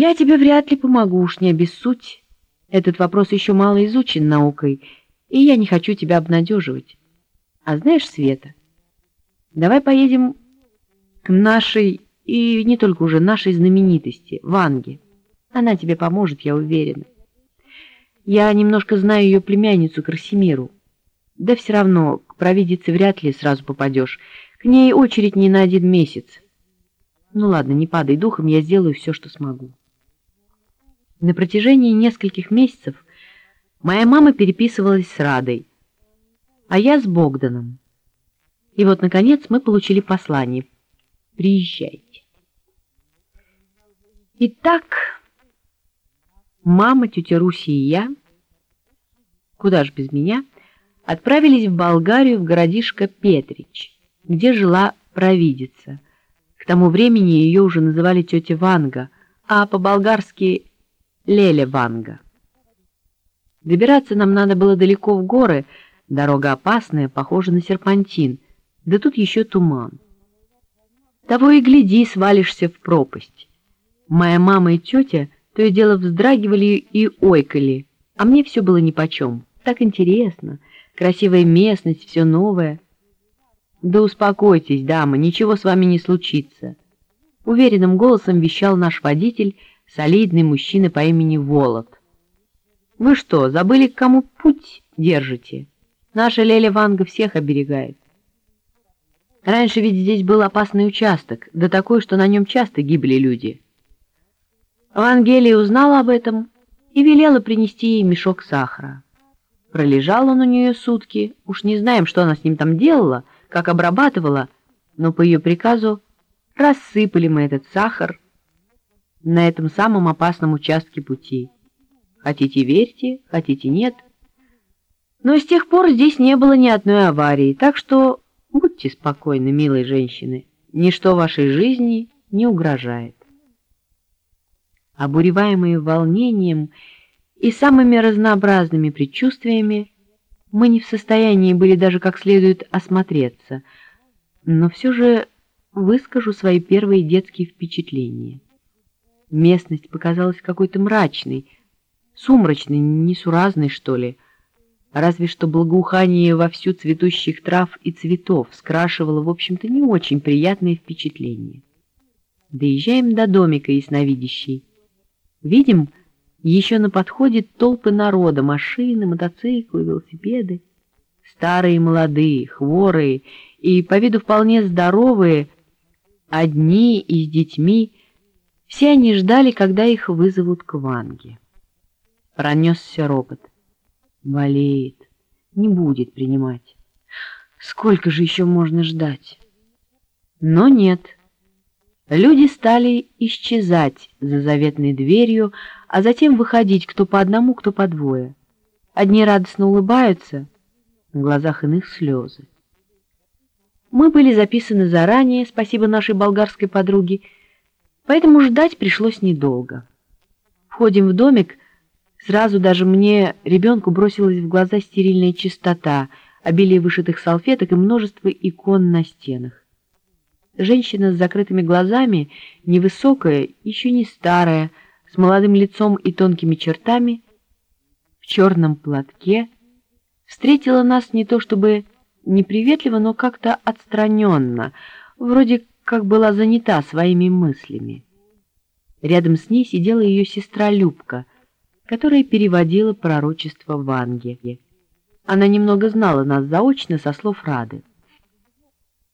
Я тебе вряд ли помогу, уж не обессудь. Этот вопрос еще мало изучен наукой, и я не хочу тебя обнадеживать. А знаешь, Света, давай поедем к нашей, и не только уже нашей знаменитости, Ванге. Она тебе поможет, я уверена. Я немножко знаю ее племянницу Красимиру. Да все равно, к провидице вряд ли сразу попадешь. К ней очередь не на один месяц. Ну ладно, не падай духом, я сделаю все, что смогу. На протяжении нескольких месяцев моя мама переписывалась с Радой, а я с Богданом. И вот, наконец, мы получили послание. Приезжайте. Итак, мама, тетя Руси и я, куда ж без меня, отправились в Болгарию в городишко Петрич, где жила провидица. К тому времени ее уже называли тетя Ванга, а по-болгарски Леля Ванга. Добираться нам надо было далеко в горы, дорога опасная, похожа на серпантин, да тут еще туман. Того и гляди, свалишься в пропасть. Моя мама и тетя то и дело вздрагивали и ойкали, а мне все было нипочем. Так интересно, красивая местность, все новое. Да успокойтесь, дама, ничего с вами не случится. Уверенным голосом вещал наш водитель, солидный мужчина по имени Волод. «Вы что, забыли, к кому путь держите? Наша Леля Ванга всех оберегает. Раньше ведь здесь был опасный участок, да такой, что на нем часто гибли люди». Вангелия узнала об этом и велела принести ей мешок сахара. Пролежал он у нее сутки, уж не знаем, что она с ним там делала, как обрабатывала, но по ее приказу рассыпали мы этот сахар, на этом самом опасном участке пути. Хотите верьте, хотите нет. Но с тех пор здесь не было ни одной аварии, так что будьте спокойны, милые женщины, ничто вашей жизни не угрожает. Обуреваемые волнением и самыми разнообразными предчувствиями, мы не в состоянии были даже как следует осмотреться, но все же выскажу свои первые детские впечатления. Местность показалась какой-то мрачной, сумрачной, несуразной, что ли. Разве что благоухание вовсю цветущих трав и цветов скрашивало, в общем-то, не очень приятное впечатление. Доезжаем до домика ясновидящей. Видим, еще на подходе толпы народа, машины, мотоциклы, велосипеды. Старые и молодые, хворые и по виду вполне здоровые, одни и с детьми, все они ждали, когда их вызовут к Ванге. Пронесся ропот. Болеет. Не будет принимать. Сколько же еще можно ждать? Но нет. Люди стали исчезать за заветной дверью, а затем выходить кто по одному, кто по двое. Одни радостно улыбаются, в глазах иных слезы. Мы были записаны заранее, спасибо нашей болгарской подруге, поэтому ждать пришлось недолго. Входим в домик, сразу даже мне, ребенку, бросилась в глаза стерильная чистота, обилие вышитых салфеток и множество икон на стенах. Женщина с закрытыми глазами, невысокая, еще не старая, с молодым лицом и тонкими чертами, в черном платке, встретила нас не то чтобы неприветливо, но как-то отстраненно, вроде как была занята своими мыслями. Рядом с ней сидела ее сестра Любка, которая переводила пророчество Ванге. Она немного знала нас заочно со слов Рады.